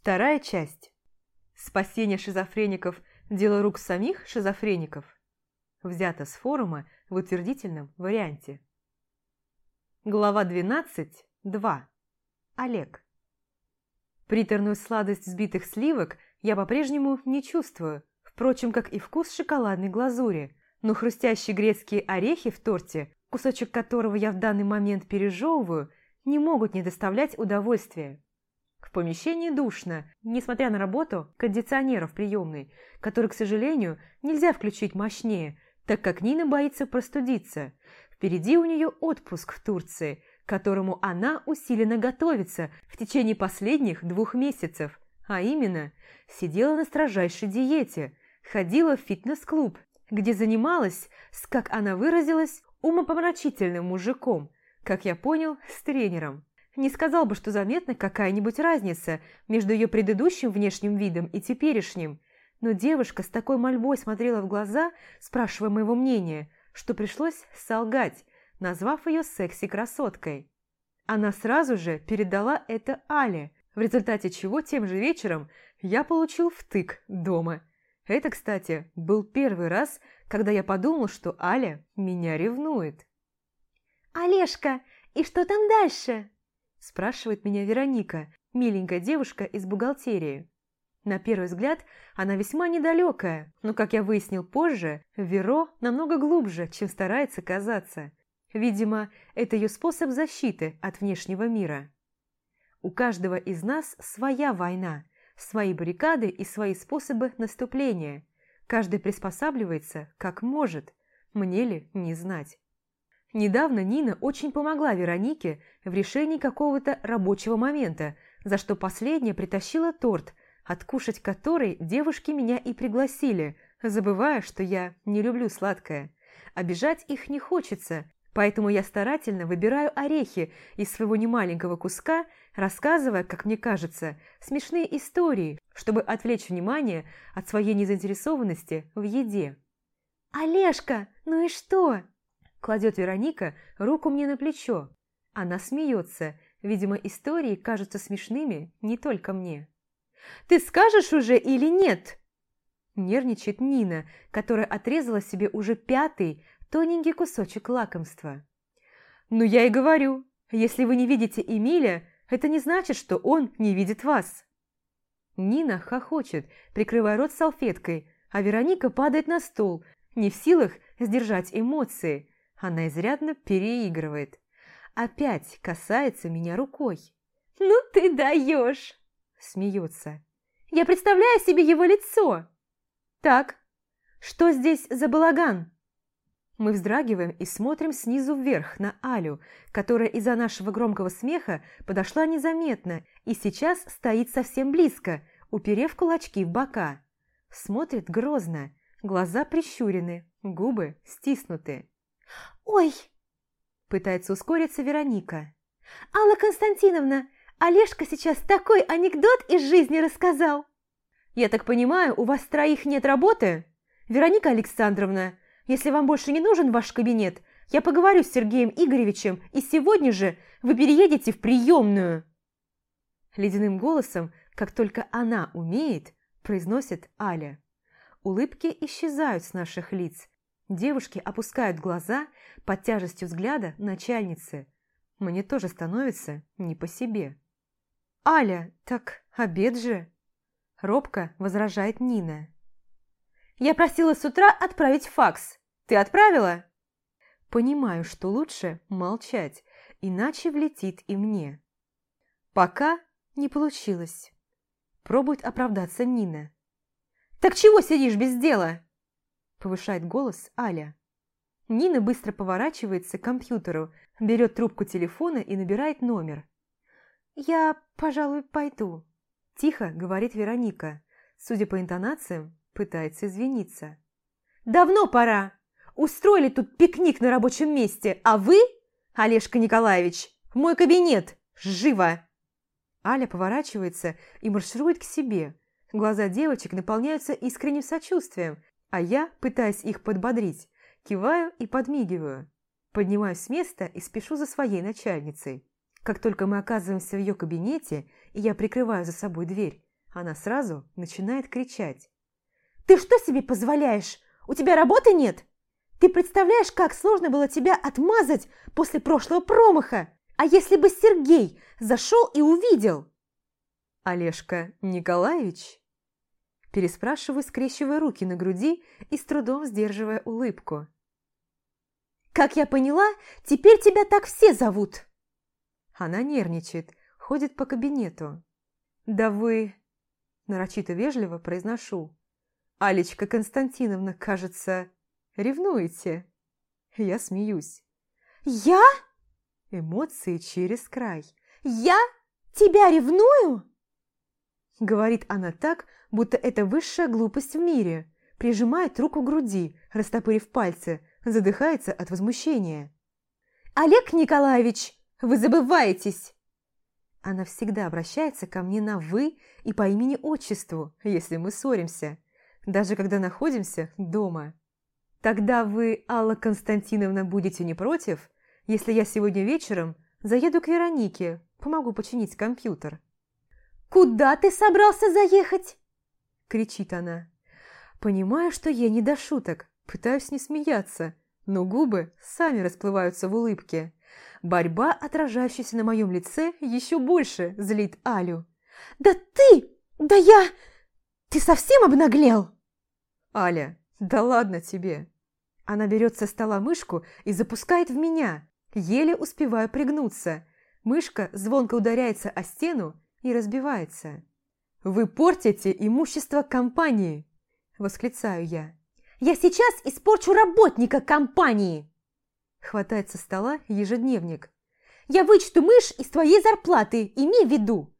Вторая часть. Спасение шизофреников – дело рук самих шизофреников. Взято с форума в утвердительном варианте. Глава 12. 2. Олег. Приторную сладость взбитых сливок я по-прежнему не чувствую, впрочем, как и вкус шоколадной глазури, но хрустящие грецкие орехи в торте, кусочек которого я в данный момент пережевываю, не могут не доставлять удовольствия. В помещении душно, несмотря на работу кондиционера в приемной, который, к сожалению, нельзя включить мощнее, так как Нина боится простудиться. Впереди у нее отпуск в Турции, к которому она усиленно готовится в течение последних двух месяцев, а именно сидела на строжайшей диете, ходила в фитнес-клуб, где занималась, с, как она выразилась, умопомрачительным мужиком, как я понял, с тренером. Не сказал бы, что заметна какая-нибудь разница между ее предыдущим внешним видом и теперешним, но девушка с такой мольбой смотрела в глаза, спрашивая моего мнения, что пришлось солгать, назвав ее секси-красоткой. Она сразу же передала это Але, в результате чего тем же вечером я получил втык дома. Это, кстати, был первый раз, когда я подумал, что Аля меня ревнует. «Олежка, и что там дальше?» Спрашивает меня Вероника, миленькая девушка из бухгалтерии. На первый взгляд она весьма недалекая, но, как я выяснил позже, Веро намного глубже, чем старается казаться. Видимо, это ее способ защиты от внешнего мира. У каждого из нас своя война, свои баррикады и свои способы наступления. Каждый приспосабливается, как может, мне ли не знать. Недавно Нина очень помогла Веронике в решении какого-то рабочего момента, за что последняя притащила торт, откушать который девушки меня и пригласили, забывая, что я не люблю сладкое. Обижать их не хочется, поэтому я старательно выбираю орехи из своего немаленького куска, рассказывая, как мне кажется, смешные истории, чтобы отвлечь внимание от своей незаинтересованности в еде. «Олежка, ну и что?» Кладет Вероника руку мне на плечо. Она смеется. Видимо, истории кажутся смешными не только мне. «Ты скажешь уже или нет?» Нервничает Нина, которая отрезала себе уже пятый тоненький кусочек лакомства. «Ну я и говорю, если вы не видите Эмиля, это не значит, что он не видит вас». Нина хохочет, прикрывая рот салфеткой, а Вероника падает на стол, не в силах сдержать эмоции, она изрядно переигрывает. Опять касается меня рукой. «Ну ты даешь!» Смеется. «Я представляю себе его лицо!» «Так, что здесь за балаган?» Мы вздрагиваем и смотрим снизу вверх на Алю, которая из-за нашего громкого смеха подошла незаметно и сейчас стоит совсем близко, уперев кулачки в бока. Смотрит грозно, глаза прищурены, губы стиснуты. «Ой!» – пытается ускориться Вероника. «Алла Константиновна, Олежка сейчас такой анекдот из жизни рассказал!» «Я так понимаю, у вас троих нет работы? Вероника Александровна, если вам больше не нужен ваш кабинет, я поговорю с Сергеем Игоревичем, и сегодня же вы переедете в приемную!» Ледяным голосом, как только она умеет, произносит Аля. Улыбки исчезают с наших лиц, Девушки опускают глаза под тяжестью взгляда начальницы. Мне тоже становится не по себе. «Аля, так обед же!» Робко возражает Нина. «Я просила с утра отправить факс. Ты отправила?» Понимаю, что лучше молчать, иначе влетит и мне. Пока не получилось. Пробует оправдаться Нина. «Так чего сидишь без дела?» Повышает голос Аля. Нина быстро поворачивается к компьютеру, берет трубку телефона и набирает номер. «Я, пожалуй, пойду», – тихо говорит Вероника. Судя по интонациям, пытается извиниться. «Давно пора! Устроили тут пикник на рабочем месте, а вы, Олежка Николаевич, в мой кабинет! Живо!» Аля поворачивается и марширует к себе. Глаза девочек наполняются искренним сочувствием – а я, пытаясь их подбодрить, киваю и подмигиваю. Поднимаюсь с места и спешу за своей начальницей. Как только мы оказываемся в ее кабинете, и я прикрываю за собой дверь, Она сразу начинает кричать. «Ты что себе позволяешь? У тебя работы нет? Ты представляешь, как сложно было тебя отмазать после прошлого промаха? А если бы Сергей зашел и увидел?» «Олежка Николаевич?» Переспрашиваю, скрещивая руки на груди и с трудом сдерживая улыбку. «Как я поняла, теперь тебя так все зовут!» Она нервничает, ходит по кабинету. «Да вы...» Нарочито вежливо произношу. «Алечка Константиновна, кажется, ревнуете?» Я смеюсь. «Я?» Эмоции через край. «Я? Тебя ревную?» Говорит она так, будто это высшая глупость в мире. Прижимает руку к груди, растопырив пальцы, задыхается от возмущения. «Олег Николаевич, вы забываетесь!» Она всегда обращается ко мне на «вы» и по имени-отчеству, если мы ссоримся, даже когда находимся дома. Тогда вы, Алла Константиновна, будете не против, если я сегодня вечером заеду к Веронике, помогу починить компьютер. «Куда ты собрался заехать?» – кричит она. Понимаю, что ей не до шуток, пытаюсь не смеяться, но губы сами расплываются в улыбке. Борьба, отражающаяся на моем лице, еще больше злит Алю. «Да ты! Да я! Ты совсем обнаглел?» «Аля, да ладно тебе!» Она берет со стола мышку и запускает в меня. Еле успеваю пригнуться. Мышка звонко ударяется о стену и разбивается. «Вы портите имущество компании!» – восклицаю я. «Я сейчас испорчу работника компании!» Хватает со стола ежедневник. «Я вычту мышь из твоей зарплаты, имей в виду!»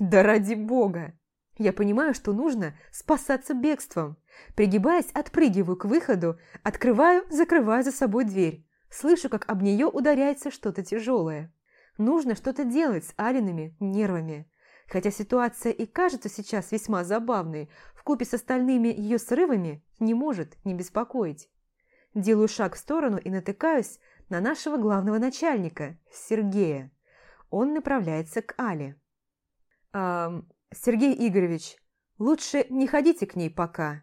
«Да ради бога!» Я понимаю, что нужно спасаться бегством. Пригибаясь, отпрыгиваю к выходу, открываю, закрываю за собой дверь. Слышу, как об нее ударяется что-то тяжелое. Нужно что-то делать с Алиными нервами. Хотя ситуация и кажется сейчас весьма забавной, вкупе с остальными ее срывами не может не беспокоить. Делаю шаг в сторону и натыкаюсь на нашего главного начальника, Сергея. Он направляется к Але. «Эм, Сергей Игоревич, лучше не ходите к ней пока».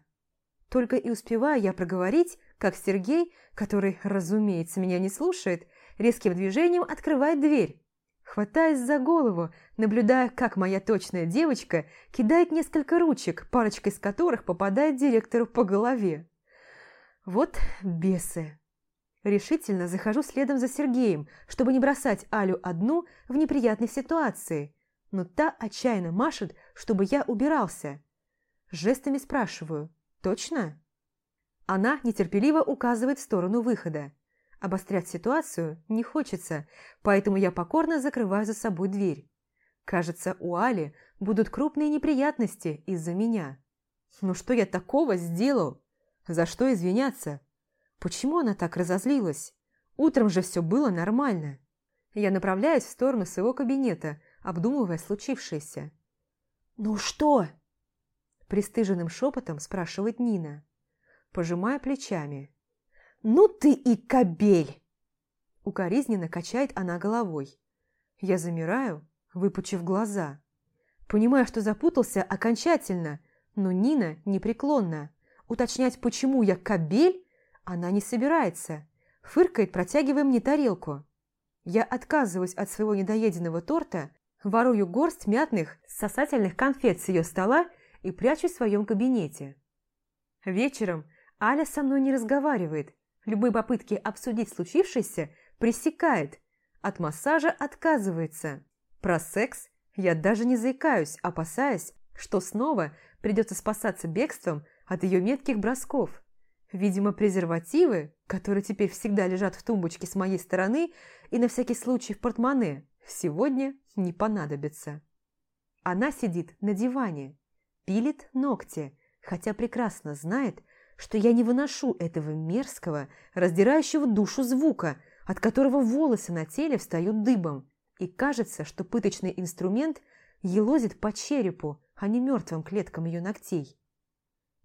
Только и успеваю я проговорить, как Сергей, который, разумеется, меня не слушает, резким движением открывает дверь. Хватаясь за голову, наблюдая, как моя точная девочка кидает несколько ручек, парочка из которых попадает директору по голове. Вот бесы. Решительно захожу следом за Сергеем, чтобы не бросать Алю одну в неприятной ситуации, но та отчаянно машет, чтобы я убирался. Жестами спрашиваю «Точно?» Она нетерпеливо указывает в сторону выхода. Обострять ситуацию не хочется, поэтому я покорно закрываю за собой дверь. Кажется, у Али будут крупные неприятности из-за меня. Ну что я такого сделал? За что извиняться? Почему она так разозлилась? Утром же все было нормально. Я направляюсь в сторону своего кабинета, обдумывая случившееся. «Ну что?» Престыженным шепотом спрашивает Нина. Пожимая плечами. «Ну ты и кобель!» Укоризненно качает она головой. Я замираю, выпучив глаза. Понимаю, что запутался окончательно, но Нина непреклонна. Уточнять, почему я кобель, она не собирается. Фыркает, протягивая мне тарелку. Я отказываюсь от своего недоеденного торта, ворую горсть мятных сосательных конфет с ее стола и прячусь в своем кабинете. Вечером Аля со мной не разговаривает, Любые попытки обсудить случившееся пресекает, от массажа отказывается. Про секс я даже не заикаюсь, опасаясь, что снова придется спасаться бегством от ее метких бросков. Видимо, презервативы, которые теперь всегда лежат в тумбочке с моей стороны и на всякий случай в портмоне, сегодня не понадобятся. Она сидит на диване, пилит ногти, хотя прекрасно знает, что я не выношу этого мерзкого, раздирающего душу звука, от которого волосы на теле встают дыбом, и кажется, что пыточный инструмент елозит по черепу, а не мертвым клеткам ее ногтей.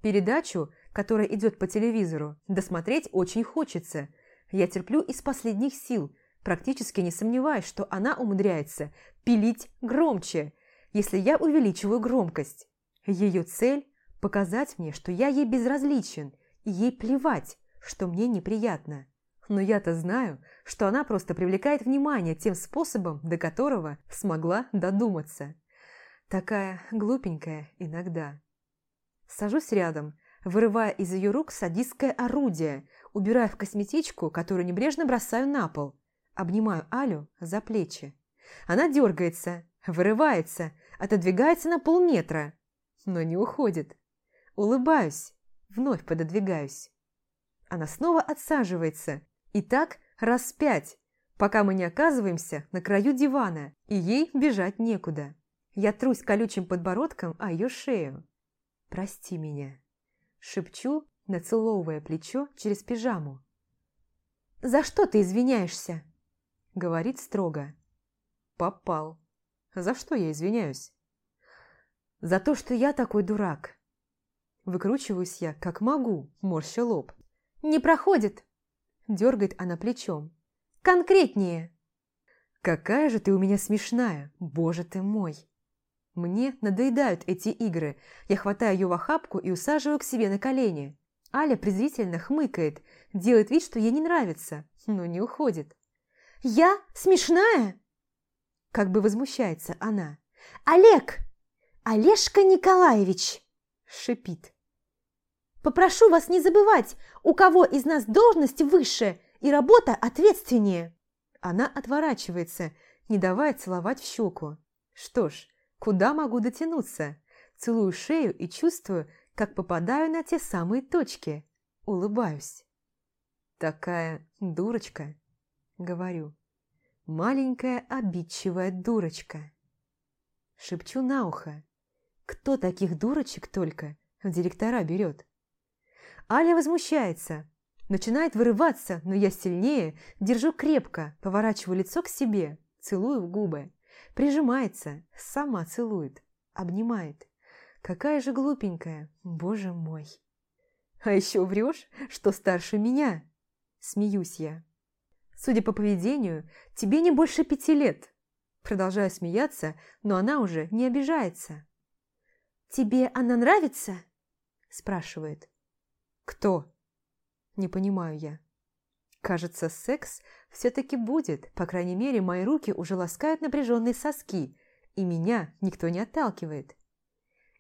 Передачу, которая идет по телевизору, досмотреть очень хочется. Я терплю из последних сил, практически не сомневаясь, что она умудряется пилить громче, если я увеличиваю громкость. Ее цель – показать мне, что я ей безразличен, и ей плевать, что мне неприятно. Но я-то знаю, что она просто привлекает внимание тем способом, до которого смогла додуматься. Такая глупенькая иногда. Сажусь рядом, вырывая из ее рук садистское орудие, убирая в косметичку, которую небрежно бросаю на пол. Обнимаю Алю за плечи. Она дергается, вырывается, отодвигается на полметра, но не уходит. Улыбаюсь, вновь пододвигаюсь. Она снова отсаживается, и так раз пять, пока мы не оказываемся на краю дивана, и ей бежать некуда. Я трусь колючим подбородком о ее шею. «Прости меня», – шепчу, нацеловывая плечо через пижаму. «За что ты извиняешься?» – говорит строго. «Попал. За что я извиняюсь?» «За то, что я такой дурак». Выкручиваюсь я, как могу, морща лоб. «Не проходит!» – дергает она плечом. «Конкретнее!» «Какая же ты у меня смешная, боже ты мой!» Мне надоедают эти игры. Я хватаю ее в охапку и усаживаю к себе на колени. Аля презрительно хмыкает, делает вид, что ей не нравится, но не уходит. «Я смешная?» Как бы возмущается она. «Олег! Олежка Николаевич!» Шипит. «Попрошу вас не забывать, у кого из нас должность выше и работа ответственнее!» Она отворачивается, не давая целовать в щеку. Что ж, Куда могу дотянуться? Целую шею и чувствую, как попадаю на те самые точки. Улыбаюсь. Такая дурочка, говорю. Маленькая обидчивая дурочка. Шепчу на ухо. Кто таких дурочек только в директора берет? Аля возмущается, начинает вырываться, но я сильнее, держу крепко, поворачиваю лицо к себе, целую в губы. Прижимается, сама целует, обнимает. Какая же глупенькая, боже мой. А еще врешь, что старше меня. Смеюсь я. Судя по поведению, тебе не больше пяти лет. Продолжаю смеяться, но она уже не обижается. «Тебе она нравится?» спрашивает. «Кто?» Не понимаю я. Кажется, секс все-таки будет. По крайней мере, мои руки уже ласкают напряженные соски, и меня никто не отталкивает.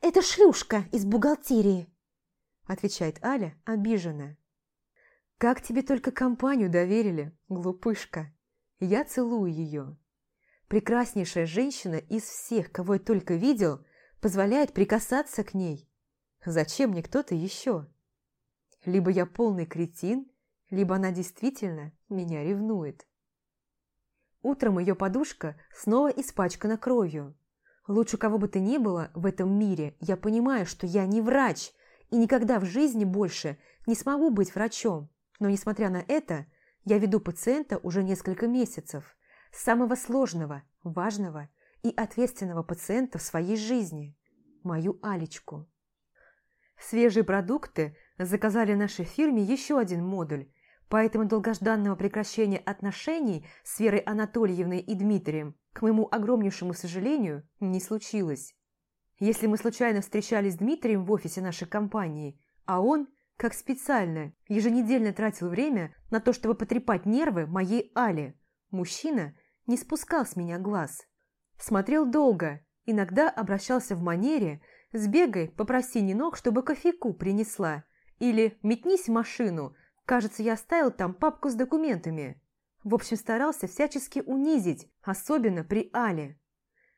«Это шлюшка из бухгалтерии», – отвечает Аля, обиженная. «Как тебе только компанию доверили, глупышка?» Я целую ее. Прекраснейшая женщина из всех, кого я только видел, позволяет прикасаться к ней. Зачем мне кто-то еще? Либо я полный кретин, либо она действительно меня ревнует. Утром ее подушка снова испачкана кровью. Лучше кого бы то ни было в этом мире, я понимаю, что я не врач и никогда в жизни больше не смогу быть врачом. Но несмотря на это, я веду пациента уже несколько месяцев. Самого сложного, важного и ответственного пациента в своей жизни. Мою Алечку. Свежие продукты заказали нашей фирме еще один модуль, Поэтому долгожданного прекращения отношений с Верой Анатольевной и Дмитрием, к моему огромнейшему сожалению, не случилось. Если мы случайно встречались с Дмитрием в офисе нашей компании, а он, как специально, еженедельно тратил время на то, чтобы потрепать нервы моей Али, мужчина не спускал с меня глаз. Смотрел долго, иногда обращался в манере «Сбегай, попроси Нинок, чтобы кофейку принесла» или «Метнись в машину», Кажется, я оставил там папку с документами. В общем, старался всячески унизить, особенно при Але.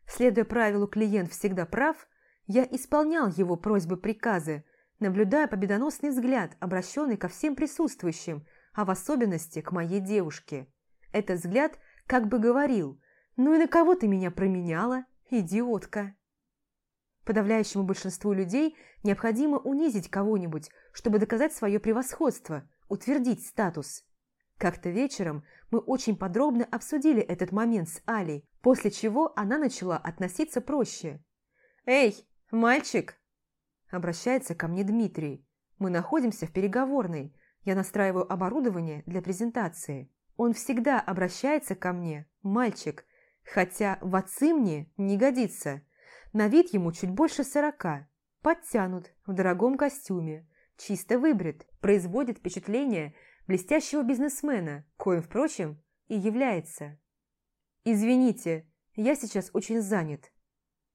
Следуя правилу «клиент всегда прав», я исполнял его просьбы-приказы, наблюдая победоносный взгляд, обращенный ко всем присутствующим, а в особенности к моей девушке. Этот взгляд как бы говорил «Ну и на кого ты меня променяла, идиотка?» Подавляющему большинству людей необходимо унизить кого-нибудь, чтобы доказать свое превосходство, утвердить статус. Как-то вечером мы очень подробно обсудили этот момент с Алей, после чего она начала относиться проще. «Эй, мальчик!» Обращается ко мне Дмитрий. Мы находимся в переговорной. Я настраиваю оборудование для презентации. Он всегда обращается ко мне, мальчик, хотя в отцы мне не годится. На вид ему чуть больше сорока. Подтянут, в дорогом костюме, чисто выбрит, производит впечатление блестящего бизнесмена, коим, впрочем, и является. «Извините, я сейчас очень занят».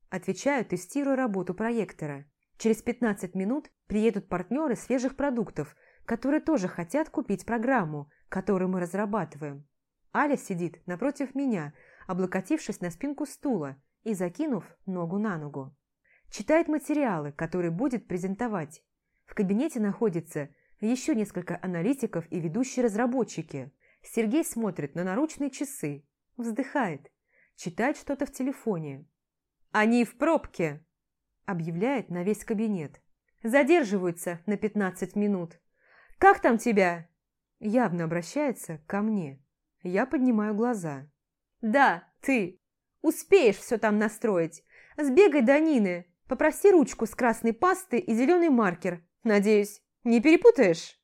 Отвечаю, тестируя работу проектора. Через 15 минут приедут партнеры свежих продуктов, которые тоже хотят купить программу, которую мы разрабатываем. Аля сидит напротив меня, облокотившись на спинку стула и закинув ногу на ногу. Читает материалы, которые будет презентовать. В кабинете находится еще несколько аналитиков и ведущие разработчики. Сергей смотрит на наручные часы, вздыхает, читает что-то в телефоне. «Они в пробке!» – объявляет на весь кабинет. «Задерживаются на 15 минут. Как там тебя?» Явно обращается ко мне. Я поднимаю глаза. «Да, ты. Успеешь все там настроить. Сбегай до Нины, Попроси ручку с красной пасты и зеленый маркер. Надеюсь, не перепутаешь?»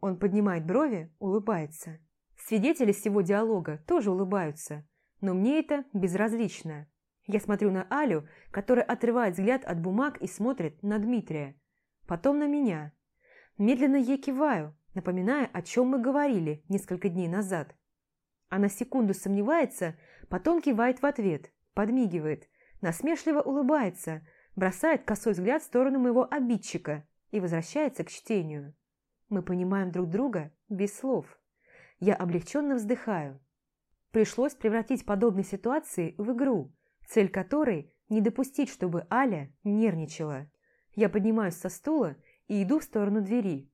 Он поднимает брови, улыбается. Свидетели всего диалога тоже улыбаются, но мне это безразлично. Я смотрю на Алю, которая отрывает взгляд от бумаг и смотрит на Дмитрия. Потом на меня. Медленно ей киваю, напоминая, о чем мы говорили несколько дней назад. Она секунду сомневается, потом кивает в ответ, подмигивает, насмешливо улыбается – бросает косой взгляд в сторону моего обидчика и возвращается к чтению. Мы понимаем друг друга без слов. Я облегченно вздыхаю. Пришлось превратить подобные ситуации в игру, цель которой – не допустить, чтобы Аля нервничала. Я поднимаюсь со стула и иду в сторону двери.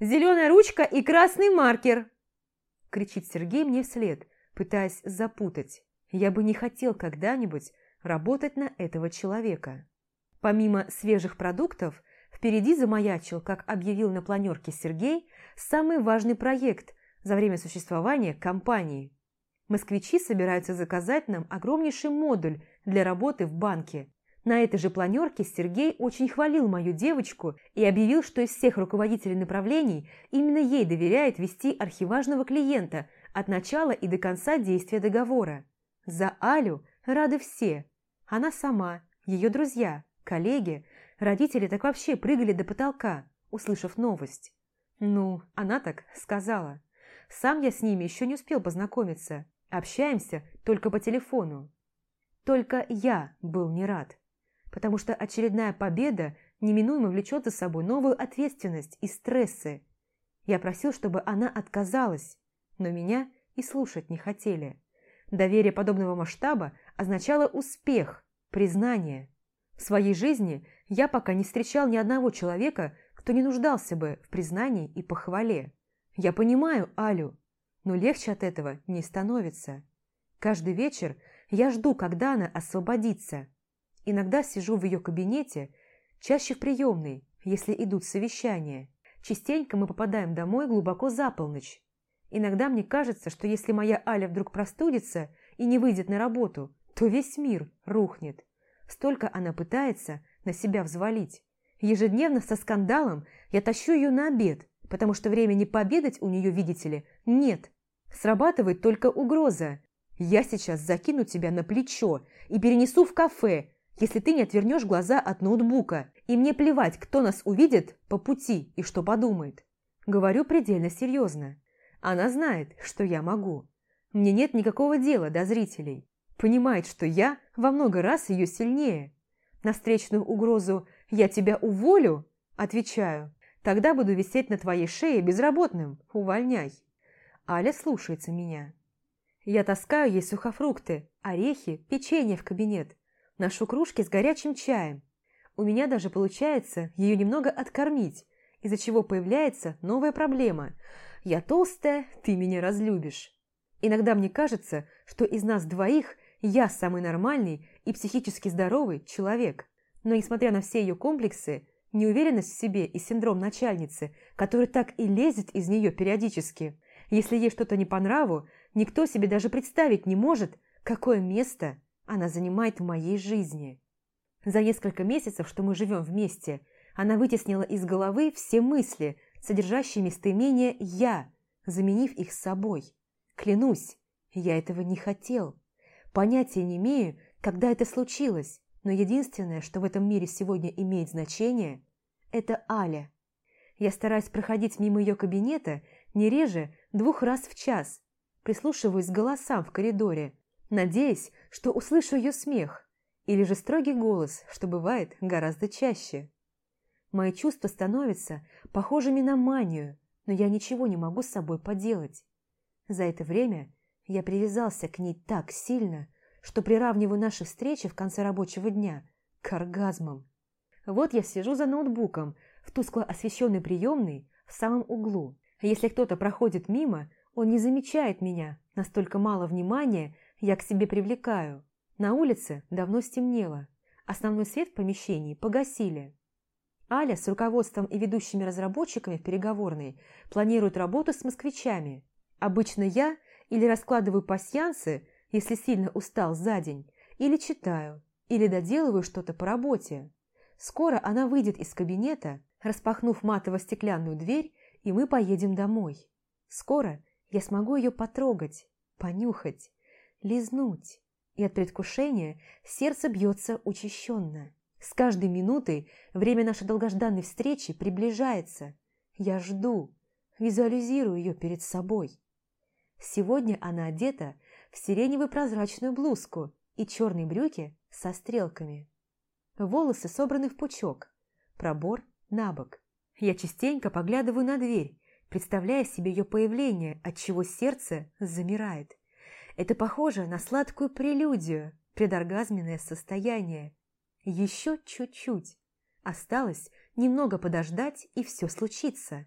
«Зеленая ручка и красный маркер!» кричит Сергей мне вслед, пытаясь запутать. Я бы не хотел когда-нибудь работать на этого человека. Помимо свежих продуктов, впереди замаячил, как объявил на планерке Сергей, самый важный проект за время существования компании. Москвичи собираются заказать нам огромнейший модуль для работы в банке. На этой же планерке Сергей очень хвалил мою девочку и объявил, что из всех руководителей направлений именно ей доверяет вести архиважного клиента от начала и до конца действия договора. За Алю рады все. Она сама, ее друзья, Коллеги, родители так вообще прыгали до потолка, услышав новость. Ну, она так сказала. Сам я с ними еще не успел познакомиться. Общаемся только по телефону. Только я был не рад. Потому что очередная победа неминуемо влечет за собой новую ответственность и стрессы. Я просил, чтобы она отказалась, но меня и слушать не хотели. Доверие подобного масштаба означало успех, признание. В своей жизни я пока не встречал ни одного человека, кто не нуждался бы в признании и похвале. Я понимаю Алю, но легче от этого не становится. Каждый вечер я жду, когда она освободится. Иногда сижу в ее кабинете, чаще в приемной, если идут совещания. Частенько мы попадаем домой глубоко за полночь. Иногда мне кажется, что если моя Аля вдруг простудится и не выйдет на работу, то весь мир рухнет. Столько она пытается на себя взвалить. Ежедневно со скандалом я тащу ее на обед, потому что времени пообедать у нее, видите ли, нет. Срабатывает только угроза. Я сейчас закину тебя на плечо и перенесу в кафе, если ты не отвернешь глаза от ноутбука. И мне плевать, кто нас увидит по пути и что подумает. Говорю предельно серьезно. Она знает, что я могу. Мне нет никакого дела до зрителей. Понимает, что я во много раз ее сильнее. На встречную угрозу «я тебя уволю» отвечаю «тогда буду висеть на твоей шее безработным, увольняй». Аля слушается меня. Я таскаю ей сухофрукты, орехи, печенье в кабинет, ношу кружки с горячим чаем. У меня даже получается ее немного откормить, из-за чего появляется новая проблема. Я толстая, ты меня разлюбишь. Иногда мне кажется, что из нас двоих я самый нормальный и психически здоровый человек. Но несмотря на все ее комплексы, неуверенность в себе и синдром начальницы, который так и лезет из нее периодически, если ей что-то не по нраву, никто себе даже представить не может, какое место она занимает в моей жизни. За несколько месяцев, что мы живем вместе, она вытеснила из головы все мысли, содержащие местоимение «я», заменив их собой. Клянусь, я этого не хотел. Понятия не имею, когда это случилось, Но единственное, что в этом мире сегодня имеет значение, это Аля. Я стараюсь проходить мимо ее кабинета не реже двух раз в час, прислушиваюсь к голосам в коридоре, надеясь, что услышу ее смех или же строгий голос, что бывает гораздо чаще. Мои чувства становятся похожими на манию, но я ничего не могу с собой поделать. За это время я привязался к ней так сильно, что приравниваю наши встречи в конце рабочего дня к оргазмам. Вот я сижу за ноутбуком в тускло освещенной приемной в самом углу. Если кто-то проходит мимо, он не замечает меня, настолько мало внимания я к себе привлекаю. На улице давно стемнело, основной свет в помещении погасили. Аля с руководством и ведущими разработчиками в переговорной планирует работу с москвичами. Обычно я или раскладываю пасьянсы, если сильно устал за день, или читаю, или доделываю что-то по работе. Скоро она выйдет из кабинета, распахнув матово-стеклянную дверь, и мы поедем домой. Скоро я смогу ее потрогать, понюхать, лизнуть, и от предвкушения сердце бьется учащенно. С каждой минутой время нашей долгожданной встречи приближается. Я жду, визуализирую ее перед собой. Сегодня она одета в сиреневую прозрачную блузку и черные брюки со стрелками. Волосы собраны в пучок, пробор на бок. Я частенько поглядываю на дверь, представляя себе ее появление, от чего сердце замирает. Это похоже на сладкую прелюдию, предоргазменное состояние. Еще чуть-чуть. Осталось немного подождать, и все случится.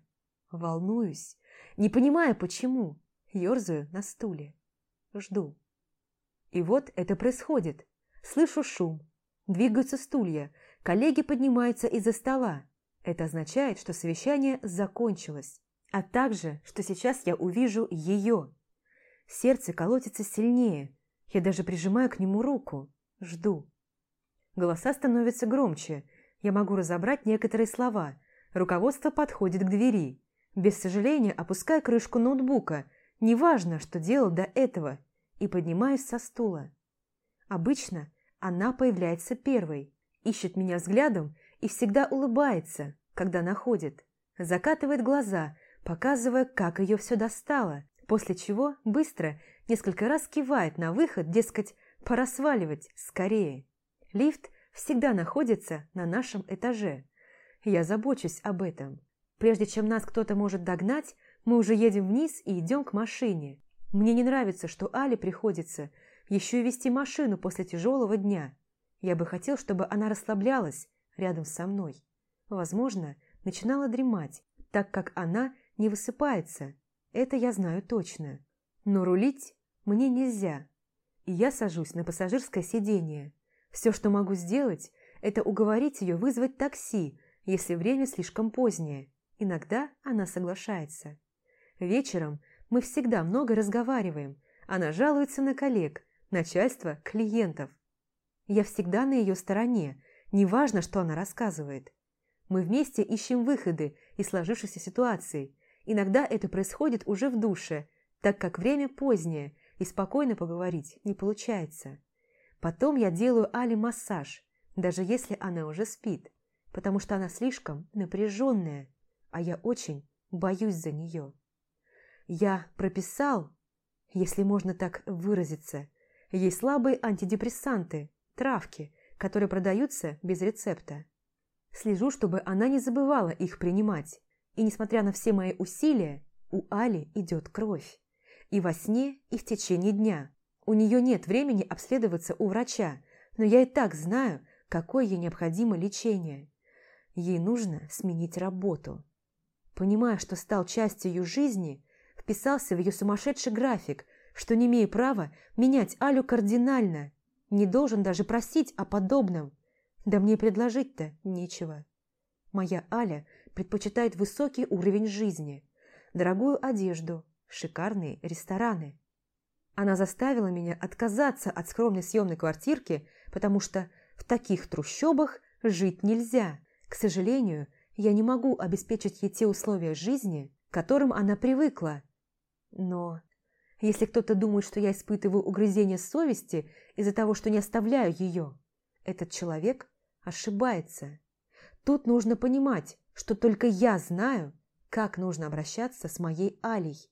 Волнуюсь, не понимая почему, ерзаю на стуле. Жду. И вот это происходит. Слышу шум. Двигаются стулья. Коллеги поднимаются из-за стола. Это означает, что совещание закончилось. А также, что сейчас я увижу ее. Сердце колотится сильнее. Я даже прижимаю к нему руку. Жду. Голоса становятся громче. Я могу разобрать некоторые слова. Руководство подходит к двери. Без сожаления опускаю крышку ноутбука. Неважно, что делал до этого. И поднимаюсь со стула. Обычно она появляется первой. Ищет меня взглядом и всегда улыбается, когда находит. Закатывает глаза, показывая, как ее все достало после чего быстро несколько раз кивает на выход, дескать, пора сваливать, скорее. Лифт всегда находится на нашем этаже. Я забочусь об этом. Прежде чем нас кто-то может догнать, мы уже едем вниз и идем к машине. Мне не нравится, что Али приходится еще и вести машину после тяжелого дня. Я бы хотел, чтобы она расслаблялась рядом со мной. Возможно, начинала дремать, так как она не высыпается, это я знаю точно. Но рулить мне нельзя. И я сажусь на пассажирское сиденье. Все, что могу сделать, это уговорить ее вызвать такси, если время слишком позднее. Иногда она соглашается. Вечером мы всегда много разговариваем. Она жалуется на коллег, начальство, клиентов. Я всегда на ее стороне, неважно, что она рассказывает. Мы вместе ищем выходы из сложившейся ситуации, Иногда это происходит уже в душе, так как время позднее, и спокойно поговорить не получается. Потом я делаю Али массаж, даже если она уже спит, потому что она слишком напряженная, а я очень боюсь за нее. Я прописал, если можно так выразиться, ей слабые антидепрессанты, травки, которые продаются без рецепта. Слежу, чтобы она не забывала их принимать. И несмотря на все мои усилия, у Али идет кровь. И во сне, и в течение дня. У нее нет времени обследоваться у врача, но я и так знаю, какое ей необходимо лечение. Ей нужно сменить работу. Понимая, что стал частью ее жизни, вписался в ее сумасшедший график, что не имею права менять Алю кардинально, не должен даже просить о подобном. Да мне предложить-то нечего. Моя Аля предпочитает высокий уровень жизни, дорогую одежду, шикарные рестораны. Она заставила меня отказаться от скромной съемной квартирки, потому что в таких трущобах жить нельзя. К сожалению, я не могу обеспечить ей те условия жизни, к которым она привыкла. Но если кто-то думает, что я испытываю угрызение совести из-за того, что не оставляю ее, этот человек ошибается. Тут нужно понимать, что только я знаю, как нужно обращаться с моей Алей.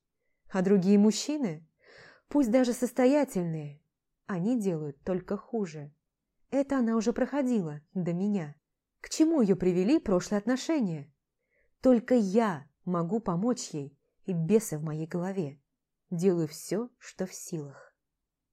А другие мужчины, пусть даже состоятельные, они делают только хуже. Это она уже проходила до меня. К чему ее привели прошлые отношения? Только я могу помочь ей, и бесы в моей голове. Делаю все, что в силах.